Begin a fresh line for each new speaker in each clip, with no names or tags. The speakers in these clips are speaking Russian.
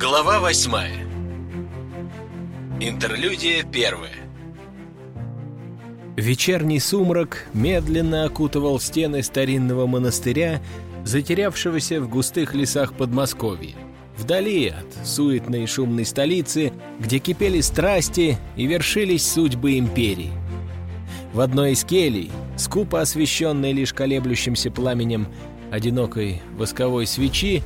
Глава восьмая Интерлюдия первая
Вечерний сумрак медленно окутывал стены старинного монастыря, затерявшегося в густых лесах Подмосковья. Вдали от суетной и шумной столицы, где кипели страсти и вершились судьбы империи. В одной из келей, скупо освещенной лишь колеблющимся пламенем одинокой восковой свечи,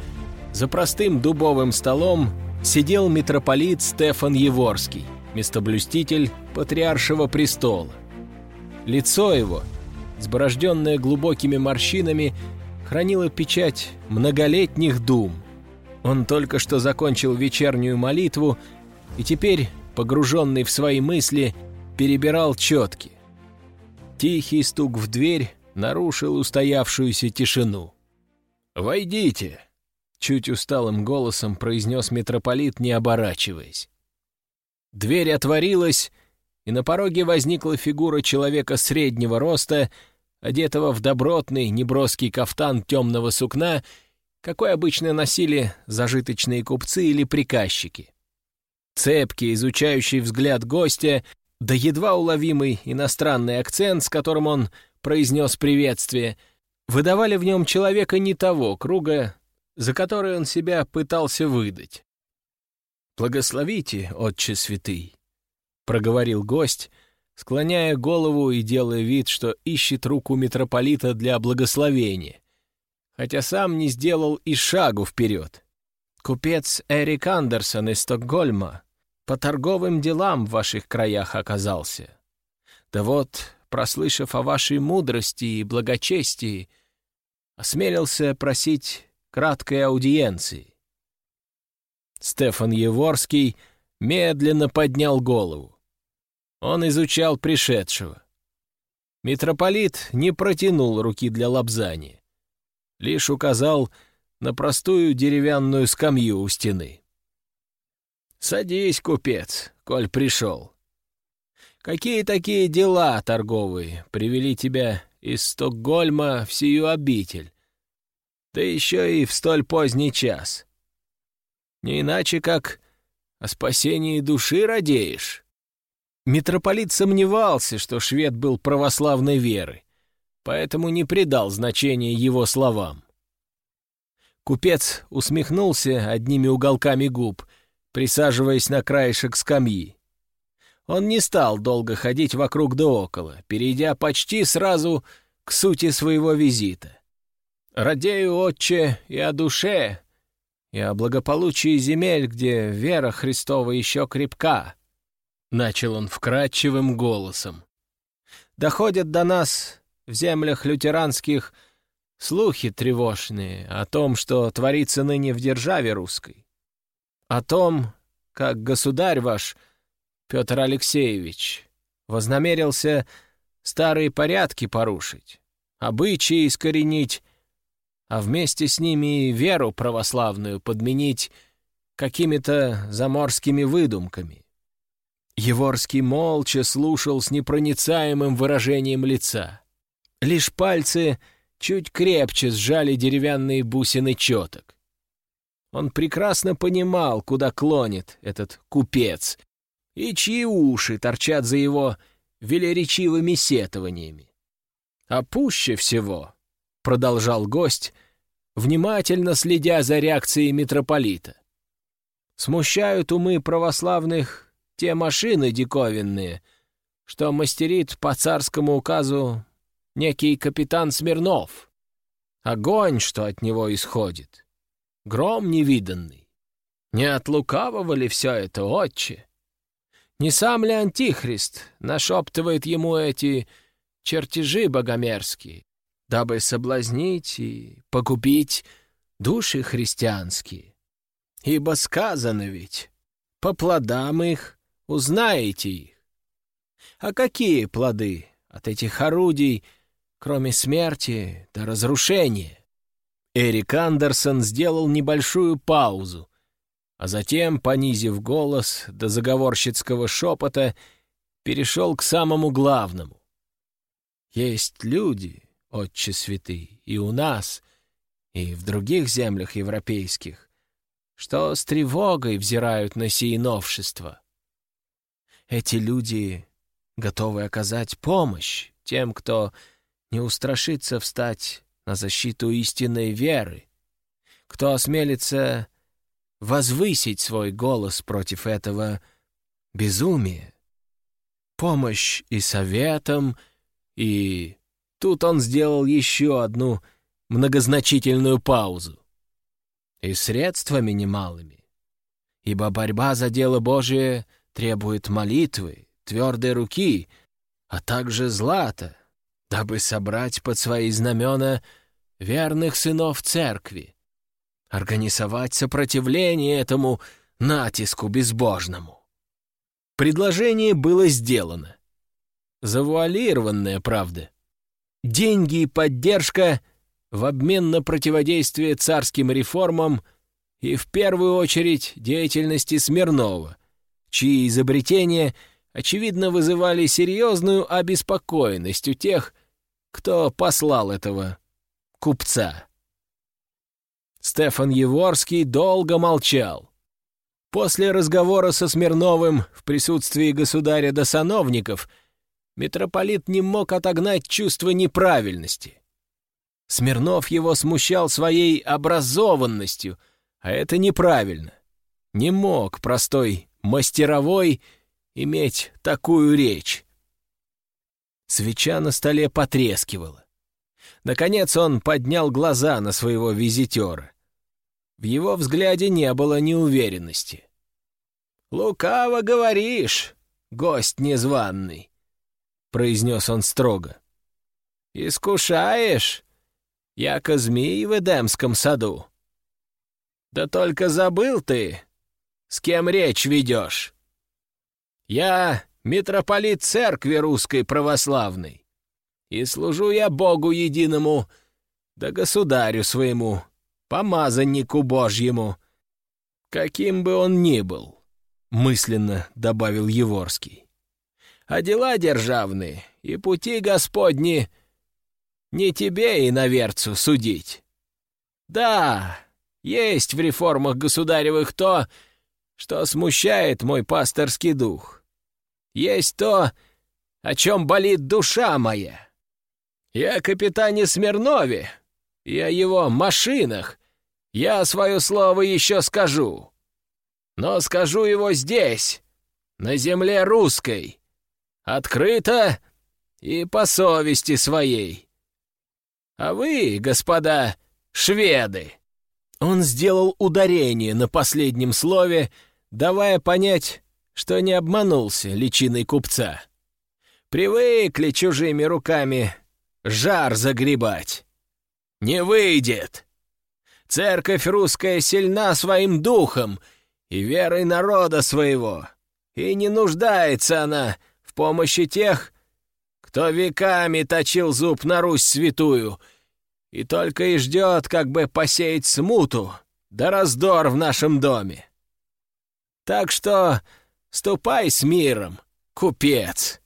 за простым дубовым столом сидел митрополит Стефан Еворский, местоблюститель патриаршего престола. Лицо его, сборожденное глубокими морщинами, хранило печать многолетних дум. Он только что закончил вечернюю молитву и теперь, погруженный в свои мысли, перебирал четки. Тихий стук в дверь нарушил устоявшуюся тишину. «Войдите!» — чуть усталым голосом произнес митрополит, не оборачиваясь. Дверь отворилась, и на пороге возникла фигура человека среднего роста, одетого в добротный, неброский кафтан темного сукна, какой обычно носили зажиточные купцы или приказчики. Цепкий, изучающий взгляд гостя, да едва уловимый иностранный акцент, с которым он произнес приветствие, выдавали в нем человека не того круга, за который он себя пытался выдать. «Благословите, отче святый», — проговорил гость, склоняя голову и делая вид, что ищет руку митрополита для благословения, хотя сам не сделал и шагу вперед. «Купец Эрик Андерсон из Стокгольма по торговым делам в ваших краях оказался. Да вот, прослышав о вашей мудрости и благочестии, осмелился просить краткой аудиенции». Стефан Еворский медленно поднял голову. Он изучал пришедшего. Митрополит не протянул руки для лобзания лишь указал на простую деревянную скамью у стены. «Садись, купец, коль пришел. Какие такие дела торговые привели тебя из Стокгольма в сию обитель? Да еще и в столь поздний час. Не иначе, как о спасении души радеешь». Митрополит сомневался, что швед был православной веры, поэтому не придал значения его словам. Купец усмехнулся одними уголками губ, присаживаясь на краешек скамьи. Он не стал долго ходить вокруг да около, перейдя почти сразу к сути своего визита. «Радею, отче, и о душе, и о благополучии земель, где вера Христова еще крепка», — начал он вкрадчивым голосом. «Доходят до нас в землях лютеранских слухи тревожные о том, что творится ныне в державе русской. О том, как государь ваш, Петр Алексеевич, вознамерился старые порядки порушить, обычаи искоренить, а вместе с ними и веру православную подменить какими-то заморскими выдумками. Еворский молча слушал с непроницаемым выражением лица. Лишь пальцы чуть крепче сжали деревянные бусины четок. Он прекрасно понимал, куда клонит этот купец, и чьи уши торчат за его велеречивыми сетованиями. А пуще всего, — продолжал гость, внимательно следя за реакцией митрополита, смущают умы православных те машины диковинные, что мастерит по царскому указу некий капитан Смирнов. Огонь, что от него исходит. Гром невиданный. Не от лукавого ли все это, отче? Не сам ли Антихрист нашептывает ему эти чертежи богомерзкие, дабы соблазнить и погубить души христианские? Ибо сказано ведь, по плодам их узнаете их. А какие плоды от этих орудий — кроме смерти до разрушения. Эрик Андерсон сделал небольшую паузу, а затем, понизив голос до заговорщицкого шепота, перешел к самому главному. Есть люди, отче святый, и у нас, и в других землях европейских, что с тревогой взирают на сии новшества. Эти люди готовы оказать помощь тем, кто не устрашится встать на защиту истинной веры, кто осмелится возвысить свой голос против этого безумия. Помощь и советом, и... Тут он сделал еще одну многозначительную паузу. И средствами немалыми. Ибо борьба за дело Божие требует молитвы, твердой руки, а также злата, дабы собрать под свои знамена верных сынов церкви, организовать сопротивление этому натиску безбожному. Предложение было сделано. Завуалированное, правда. Деньги и поддержка в обмен на противодействие царским реформам и в первую очередь деятельности Смирнова, чьи изобретения, очевидно, вызывали серьезную обеспокоенность у тех, кто послал этого купца. Стефан Еворский долго молчал. После разговора со Смирновым в присутствии государя до сановников митрополит не мог отогнать чувство неправильности. Смирнов его смущал своей образованностью, а это неправильно. Не мог простой мастеровой иметь такую речь. Свеча на столе потрескивала. Наконец он поднял глаза на своего визитера. В его взгляде не было неуверенности. «Лукаво говоришь, гость незваный», — произнес он строго. «Искушаешь, яко змей в Эдемском саду. Да только забыл ты, с кем речь ведешь. Я митрополит церкви русской православной, и служу я Богу единому, да государю своему, помазаннику Божьему, каким бы он ни был, — мысленно добавил Еворский. А дела державные и пути Господни не тебе и наверцу судить. Да, есть в реформах государевых то, что смущает мой пасторский дух. Есть то, о чем болит душа моя. Я о капитане Смирнове и о его машинах, я свое слово еще скажу. Но скажу его здесь, на земле русской, открыто и по совести своей. А вы, господа шведы, он сделал ударение на последнем слове, давая понять, что не обманулся личиной купца. Привыкли чужими руками жар загребать. Не выйдет. Церковь русская сильна своим духом и верой народа своего, и не нуждается она в помощи тех, кто веками точил зуб на Русь святую, и только и ждет, как бы посеять смуту да раздор в нашем доме. Так что ступай с миром, купец,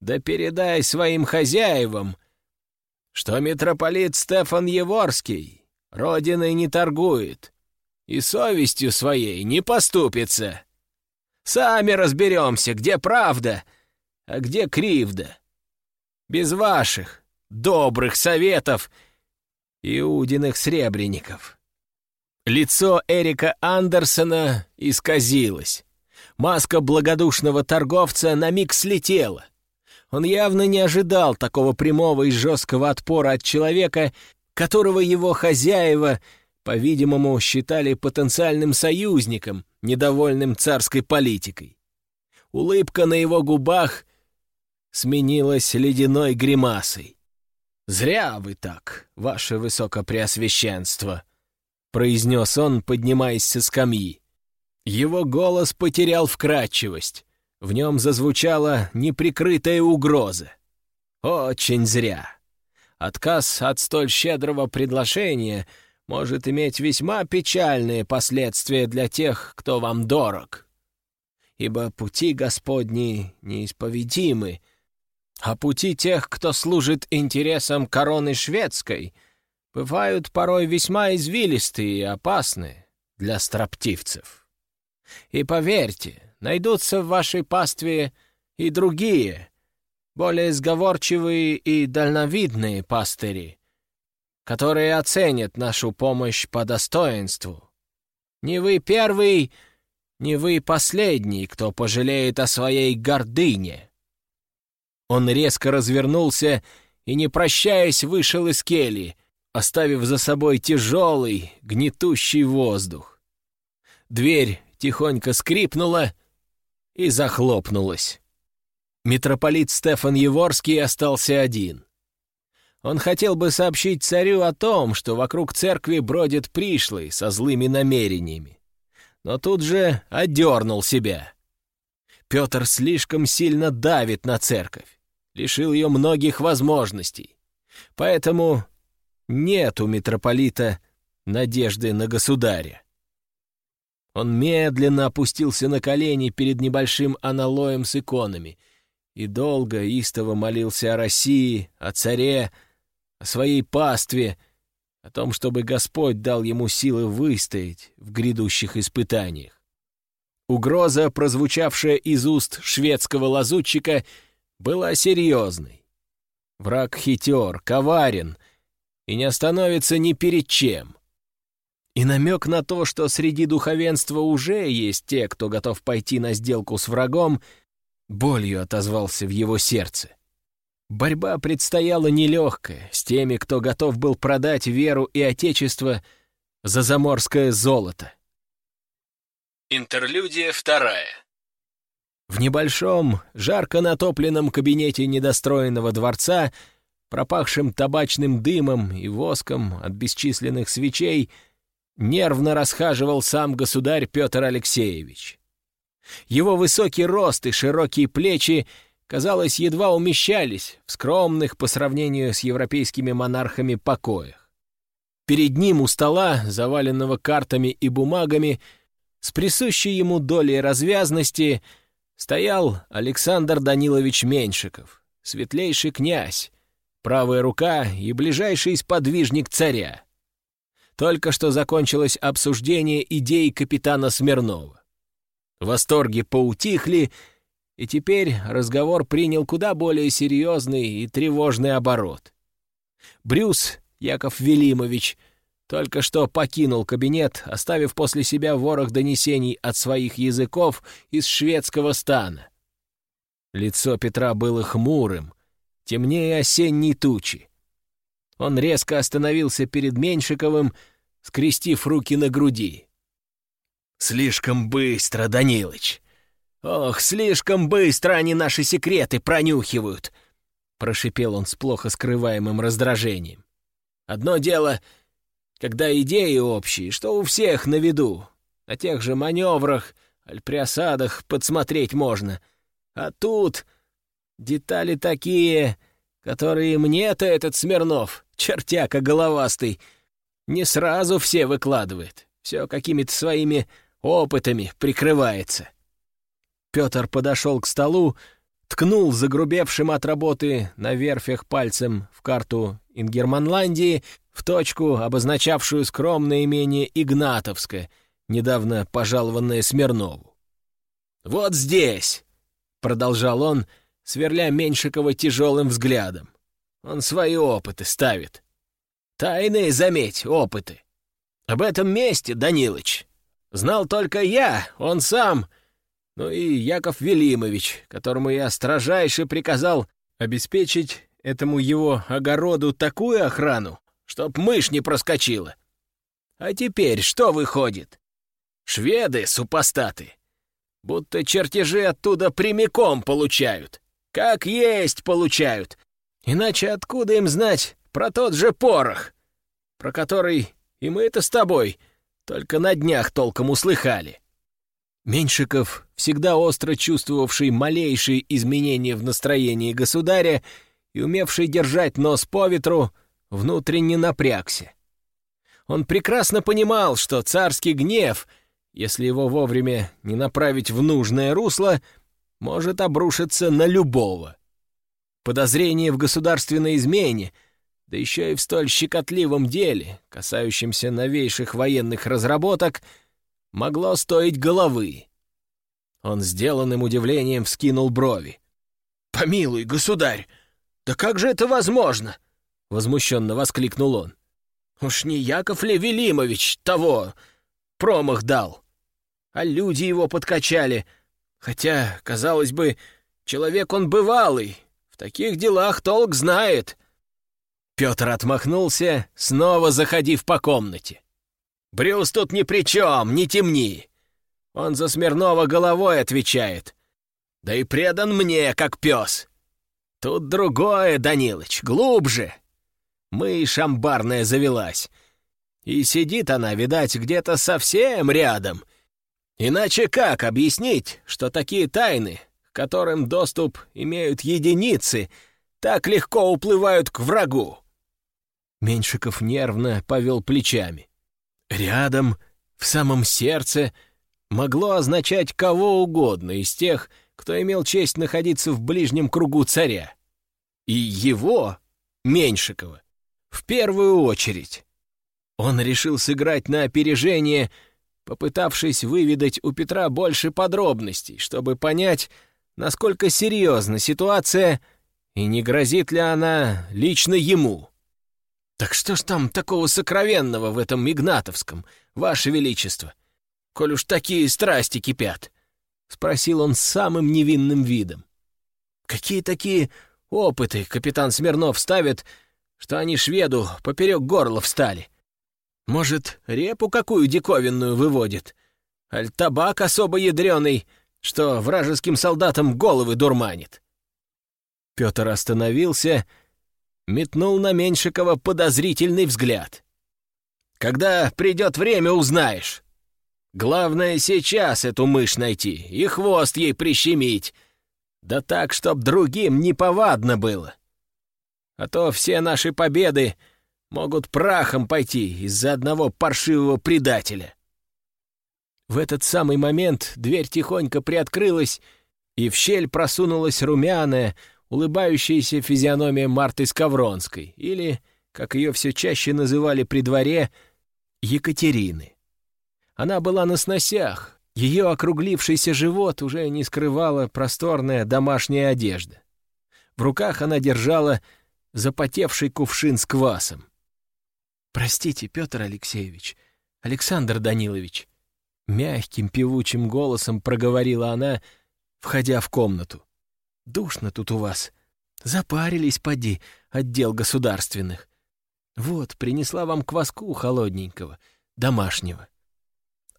да передай своим хозяевам, что митрополит Стефан Еворский Родиной не торгует и совестью своей не поступится. Сами разберемся, где правда, а где кривда. Без ваших добрых советов Иудиных сребреников. Лицо Эрика Андерсона исказилось. Маска благодушного торговца на миг слетела. Он явно не ожидал такого прямого и жесткого отпора от человека, которого его хозяева, по-видимому, считали потенциальным союзником, недовольным царской политикой. Улыбка на его губах сменилась ледяной гримасой. «Зря вы так, ваше высокопреосвященство», — произнес он, поднимаясь со скамьи. Его голос потерял вкрадчивость. В нем зазвучала неприкрытая угроза. «Очень зря». Отказ от столь щедрого предложения может иметь весьма печальные последствия для тех, кто вам дорог. Ибо пути Господни неисповедимы, а пути тех, кто служит интересам короны шведской, бывают порой весьма извилистые и опасные. для строптивцев. И поверьте, найдутся в вашей пастве и другие, более сговорчивые и дальновидные пастыри, которые оценят нашу помощь по достоинству. Не вы первый, не вы последний, кто пожалеет о своей гордыне. Он резко развернулся и, не прощаясь, вышел из кельи, оставив за собой тяжелый, гнетущий воздух. Дверь тихонько скрипнула и захлопнулась. Митрополит Стефан Еворский остался один. Он хотел бы сообщить царю о том, что вокруг церкви бродит пришлый со злыми намерениями. Но тут же одернул себя. Петр слишком сильно давит на церковь, лишил ее многих возможностей. Поэтому нет у митрополита надежды на государя. Он медленно опустился на колени перед небольшим аналоем с иконами и долго истово молился о России, о царе, о своей пастве, о том, чтобы Господь дал ему силы выстоять в грядущих испытаниях. Угроза, прозвучавшая из уст шведского лазутчика, была серьезной. Враг хитер, коварен и не остановится ни перед чем. И намек на то, что среди духовенства уже есть те, кто готов пойти на сделку с врагом, болью отозвался в его сердце. Борьба предстояла нелегкая с теми, кто готов был продать веру и отечество за заморское золото.
Интерлюдия вторая.
В небольшом, жарко натопленном кабинете недостроенного дворца — пропахшим табачным дымом и воском от бесчисленных свечей, нервно расхаживал сам государь Петр Алексеевич. Его высокий рост и широкие плечи, казалось, едва умещались в скромных по сравнению с европейскими монархами покоях. Перед ним у стола, заваленного картами и бумагами, с присущей ему долей развязности, стоял Александр Данилович Меньшиков, светлейший князь, правая рука и ближайший сподвижник царя. Только что закончилось обсуждение идей капитана Смирнова. Восторги поутихли, и теперь разговор принял куда более серьезный и тревожный оборот. Брюс Яков Велимович только что покинул кабинет, оставив после себя ворох донесений от своих языков из шведского стана. Лицо Петра было хмурым, темнее осенней тучи. Он резко остановился перед Меньшиковым, скрестив руки на груди. «Слишком быстро, Данилыч! Ох, слишком быстро они наши секреты пронюхивают!» Прошипел он с плохо скрываемым раздражением. «Одно дело, когда идеи общие, что у всех на виду, на тех же маневрах, аль при осадах подсмотреть можно. А тут Детали такие, которые мне-то этот Смирнов, чертяка головастый, не сразу все выкладывает. Все какими-то своими опытами прикрывается. Петр подошел к столу, ткнул загрубевшим от работы на верфях пальцем в карту Ингерманландии в точку, обозначавшую скромное имение Игнатовское, недавно пожалованное Смирнову. «Вот здесь!» — продолжал он, сверля Меньшикова тяжелым взглядом. Он свои опыты ставит. Тайные, заметь, опыты. Об этом месте, Данилыч, знал только я, он сам, ну и Яков Велимович, которому я строжайше приказал обеспечить этому его огороду такую охрану, чтоб мышь не проскочила. А теперь что выходит? Шведы, супостаты, будто чертежи оттуда прямиком получают. Как есть получают. Иначе откуда им знать про тот же порох, про который и мы-то с тобой только на днях толком услыхали?» Меньшиков, всегда остро чувствовавший малейшие изменения в настроении государя и умевший держать нос по ветру, внутренне напрягся. Он прекрасно понимал, что царский гнев, если его вовремя не направить в нужное русло, может обрушиться на любого. Подозрение в государственной измене, да еще и в столь щекотливом деле, касающемся новейших военных разработок, могло стоить головы. Он сделанным удивлением вскинул брови. «Помилуй, государь, да как же это возможно?» — возмущенно воскликнул он. «Уж не Яков ли Велимович того промах дал? А люди его подкачали. Хотя, казалось бы, человек он бывалый, в таких делах толк знает». Петр отмахнулся, снова заходив по комнате. «Брюс тут ни при чем, не темни. Он за Смирнова головой отвечает. Да и предан мне, как пес. Тут другое, Данилыч, глубже. Мы шамбарная завелась. И сидит она, видать, где-то совсем рядом. Иначе как объяснить, что такие тайны, к которым доступ имеют единицы, так легко уплывают к врагу? Меньшиков нервно повел плечами. Рядом, в самом сердце — могло означать кого угодно из тех, кто имел честь находиться в ближнем кругу царя. И его, Меньшикова, в первую очередь. Он решил сыграть на опережение, попытавшись выведать у Петра больше подробностей, чтобы понять, насколько серьезна ситуация и не грозит ли она лично ему. «Так что ж там такого сокровенного в этом Игнатовском, Ваше Величество? коль уж такие страсти кипят?» — спросил он самым невинным видом. «Какие такие опыты капитан Смирнов ставит, что они шведу поперек горла встали? Может, репу какую диковинную выводит? Аль табак особо ядреный, что вражеским солдатам головы дурманит?» Петр остановился, метнул на Меньшикова подозрительный взгляд. «Когда придет время, узнаешь», Главное сейчас эту мышь найти и хвост ей прищемить. Да так, чтоб другим неповадно было. А то все наши победы могут прахом пойти из-за одного паршивого предателя. В этот самый момент дверь тихонько приоткрылась, и в щель просунулась румяная, улыбающаяся физиономия Марты Скавронской, или, как ее все чаще называли при дворе, Екатерины. Она была на сносях, ее округлившийся живот уже не скрывала просторная домашняя одежда. В руках она держала запотевший кувшин с квасом. «Простите, Петр Алексеевич, Александр Данилович», — мягким певучим голосом проговорила она, входя в комнату. «Душно тут у вас. Запарились, поди, отдел государственных. Вот, принесла вам кваску холодненького, домашнего.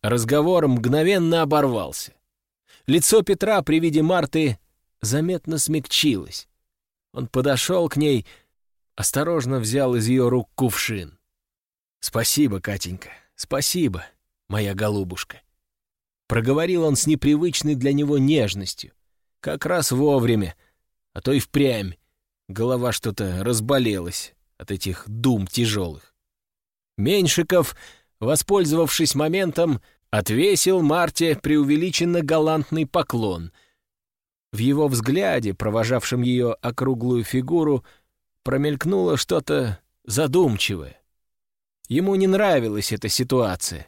Разговор мгновенно оборвался. Лицо Петра при виде Марты заметно смягчилось. Он подошел к ней, осторожно взял из ее рук кувшин. «Спасибо, Катенька, спасибо, моя голубушка». Проговорил он с непривычной для него нежностью. Как раз вовремя, а то и впрямь. Голова что-то разболелась от этих дум тяжелых. Меньшиков воспользовавшись моментом, отвесил Марте преувеличенно галантный поклон. В его взгляде, провожавшем ее округлую фигуру, промелькнуло что-то задумчивое. Ему не нравилась эта ситуация.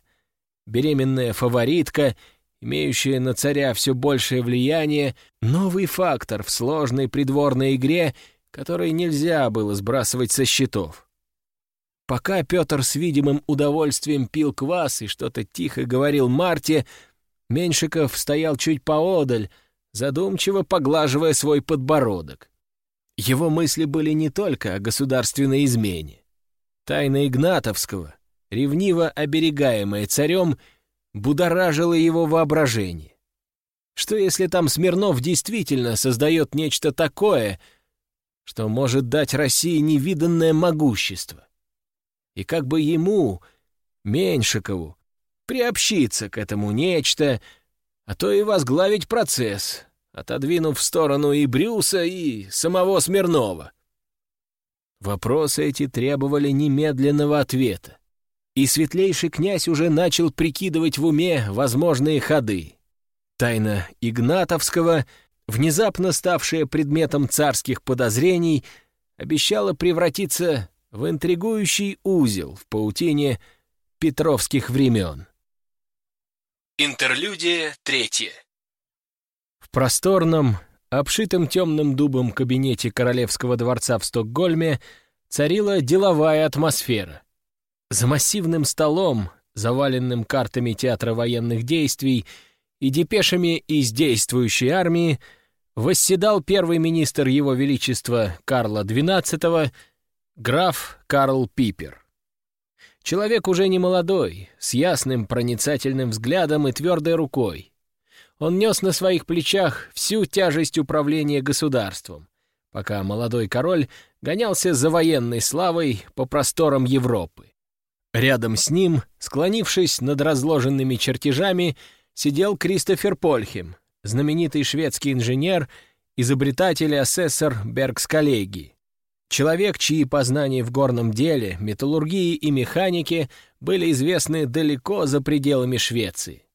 Беременная фаворитка, имеющая на царя все большее влияние, новый фактор в сложной придворной игре, который нельзя было сбрасывать со счетов. Пока Петр с видимым удовольствием пил квас и что-то тихо говорил Марте, Меньшиков стоял чуть поодаль, задумчиво поглаживая свой подбородок. Его мысли были не только о государственной измене. Тайна Игнатовского, ревниво оберегаемая царем, будоражила его воображение. Что если там Смирнов действительно создает нечто такое, что может дать России невиданное могущество? И как бы ему, Меньшикову, приобщиться к этому нечто, а то и возглавить процесс, отодвинув в сторону и Брюса, и самого Смирнова. Вопросы эти требовали немедленного ответа, и светлейший князь уже начал прикидывать в уме возможные ходы. Тайна Игнатовского, внезапно ставшая предметом царских подозрений, обещала превратиться в интригующий узел в паутине петровских времен.
Интерлюдия третья.
В просторном, обшитом темным дубом кабинете Королевского дворца в Стокгольме царила деловая атмосфера. За массивным столом, заваленным картами театра военных действий и депешами из действующей армии, восседал первый министр Его Величества Карла XII, граф Карл Пипер. Человек уже не молодой, с ясным проницательным взглядом и твердой рукой. Он нес на своих плечах всю тяжесть управления государством, пока молодой король гонялся за военной славой по просторам Европы. Рядом с ним, склонившись над разложенными чертежами, сидел Кристофер Польхем, знаменитый шведский инженер, изобретатель и асессор Бергсколлегии. Человек, чьи познания в горном деле, металлургии и механике были известны далеко за пределами Швеции.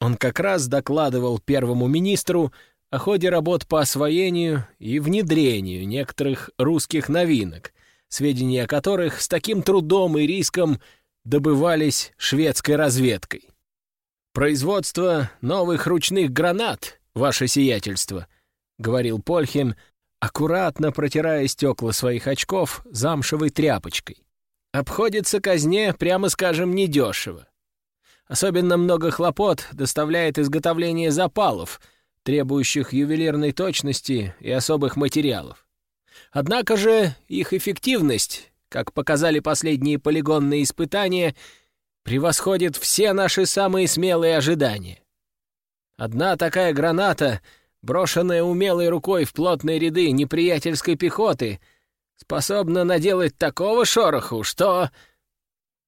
Он как раз докладывал первому министру о ходе работ по освоению и внедрению некоторых русских новинок, сведения о которых с таким трудом и риском добывались шведской разведкой. «Производство новых ручных гранат, ваше сиятельство», — говорил Польхем, аккуратно протирая стекла своих очков замшевой тряпочкой. Обходится казне, прямо скажем, недешево. Особенно много хлопот доставляет изготовление запалов, требующих ювелирной точности и особых материалов. Однако же их эффективность, как показали последние полигонные испытания, превосходит все наши самые смелые ожидания. Одна такая граната — брошенная умелой рукой в плотные ряды неприятельской пехоты, способна наделать такого шороху, что...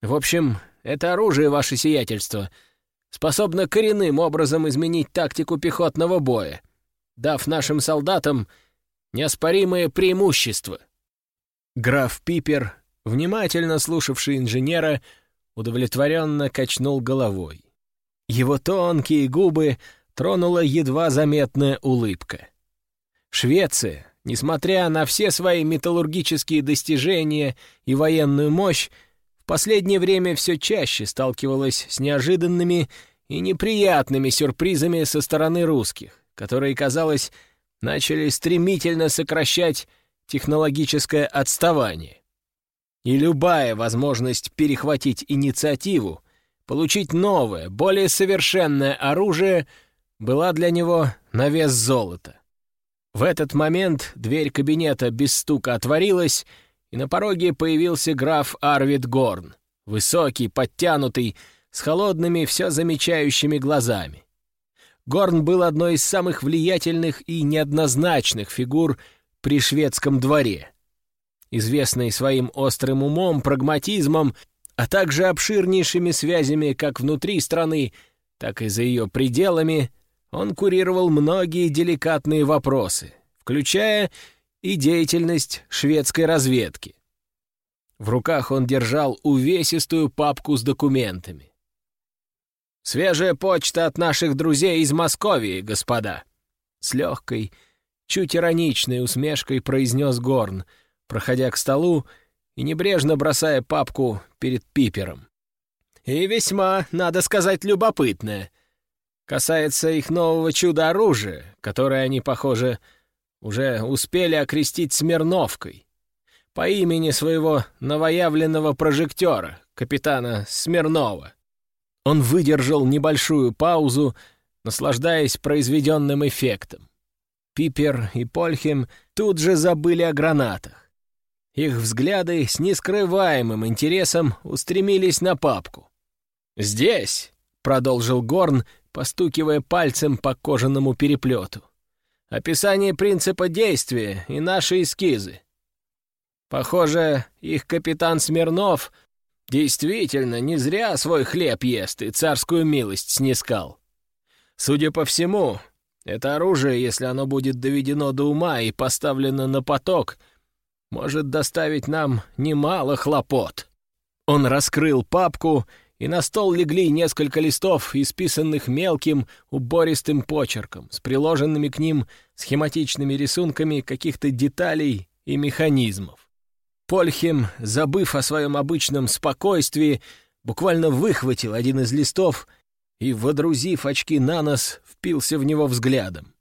В общем, это оружие, ваше сиятельство, способно коренным образом изменить тактику пехотного боя, дав нашим солдатам неоспоримое преимущество. Граф Пипер, внимательно слушавший инженера, удовлетворенно качнул головой. Его тонкие губы тронула едва заметная улыбка. Швеция, несмотря на все свои металлургические достижения и военную мощь, в последнее время все чаще сталкивалась с неожиданными и неприятными сюрпризами со стороны русских, которые, казалось, начали стремительно сокращать технологическое отставание. И любая возможность перехватить инициативу, получить новое, более совершенное оружие — была для него на вес золота. В этот момент дверь кабинета без стука отворилась, и на пороге появился граф Арвид Горн, высокий, подтянутый, с холодными, все замечающими глазами. Горн был одной из самых влиятельных и неоднозначных фигур при шведском дворе. Известный своим острым умом, прагматизмом, а также обширнейшими связями как внутри страны, так и за ее пределами, он курировал многие деликатные вопросы, включая и деятельность шведской разведки. В руках он держал увесистую папку с документами. «Свежая почта от наших друзей из Московии, господа!» С легкой, чуть ироничной усмешкой произнес Горн, проходя к столу и небрежно бросая папку перед Пипером. «И весьма, надо сказать, любопытная касается их нового чудо-оружия, которое они, похоже, уже успели окрестить Смирновкой, по имени своего новоявленного прожектора, капитана Смирнова. Он выдержал небольшую паузу, наслаждаясь произведенным эффектом. Пипер и Польхем тут же забыли о гранатах. Их взгляды с нескрываемым интересом устремились на папку. «Здесь», — продолжил Горн, постукивая пальцем по кожаному переплету. «Описание принципа действия и наши эскизы. Похоже, их капитан Смирнов действительно не зря свой хлеб ест и царскую милость снискал. Судя по всему, это оружие, если оно будет доведено до ума и поставлено на поток, может доставить нам немало хлопот». Он раскрыл папку и на стол легли несколько листов, исписанных мелким, убористым почерком, с приложенными к ним схематичными рисунками каких-то деталей и механизмов. Польхем, забыв о своем обычном спокойствии, буквально выхватил один из листов и, водрузив очки на нос, впился в него взглядом.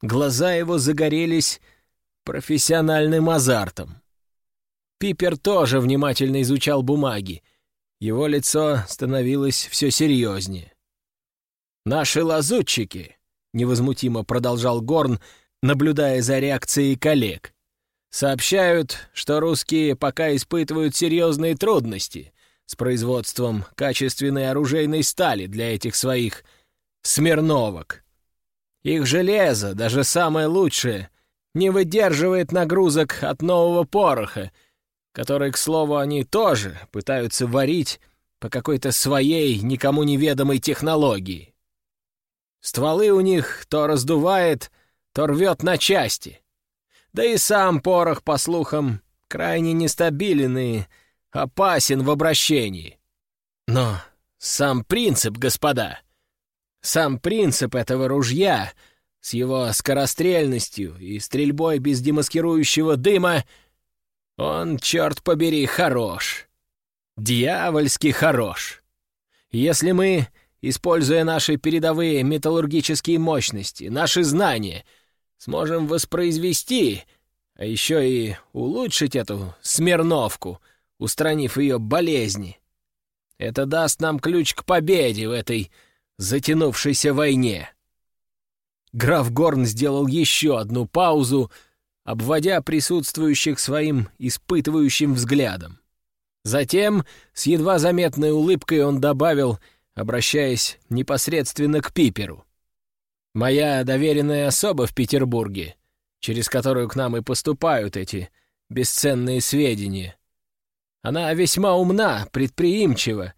Глаза его загорелись профессиональным азартом. Пипер тоже внимательно изучал бумаги. Его лицо становилось все серьезнее. «Наши лазутчики», — невозмутимо продолжал Горн, наблюдая за реакцией коллег, сообщают, что русские пока испытывают серьезные трудности с производством качественной оружейной стали для этих своих «смирновок». Их железо, даже самое лучшее, не выдерживает нагрузок от нового пороха, который, к слову, они тоже пытаются варить по какой-то своей никому неведомой технологии. Стволы у них то раздувает, то рвет на части. Да и сам порох, по слухам, крайне нестабилен и опасен в обращении. Но сам принцип, господа, сам принцип этого ружья с его скорострельностью и стрельбой без демаскирующего дыма, он, черт побери, хорош. Дьявольски хорош. Если мы используя наши передовые металлургические мощности, наши знания, сможем воспроизвести, а еще и улучшить эту Смирновку, устранив ее болезни. Это даст нам ключ к победе в этой затянувшейся войне. Граф Горн сделал еще одну паузу, обводя присутствующих своим испытывающим взглядом. Затем, с едва заметной улыбкой, он добавил — обращаясь непосредственно к Пиперу. «Моя доверенная особа в Петербурге, через которую к нам и поступают эти бесценные сведения. Она весьма умна, предприимчива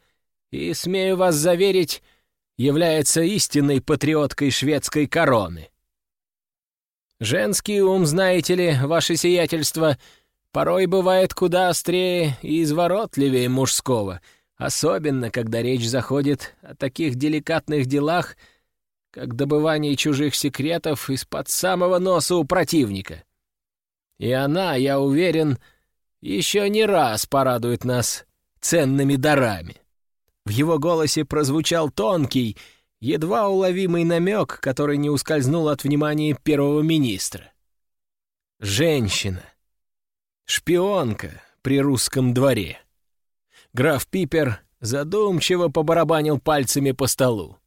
и, смею вас заверить, является истинной патриоткой шведской короны. Женский ум, знаете ли, ваше сиятельство, порой бывает куда острее и изворотливее мужского — Особенно, когда речь заходит о таких деликатных делах, как добывание чужих секретов из-под самого носа у противника. И она, я уверен, еще не раз порадует нас ценными дарами. В его голосе прозвучал тонкий, едва уловимый намек, который не ускользнул от внимания первого министра. Женщина. Шпионка при русском дворе. Граф Пипер задумчиво побарабанил пальцами по столу.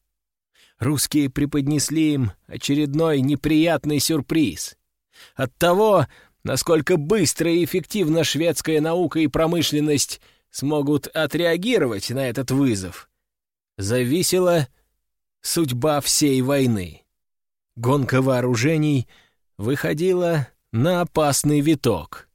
Русские преподнесли им очередной неприятный сюрприз. От того, насколько быстро и эффективно шведская наука и промышленность смогут отреагировать на этот вызов, зависела судьба всей войны. Гонка вооружений выходила на опасный виток.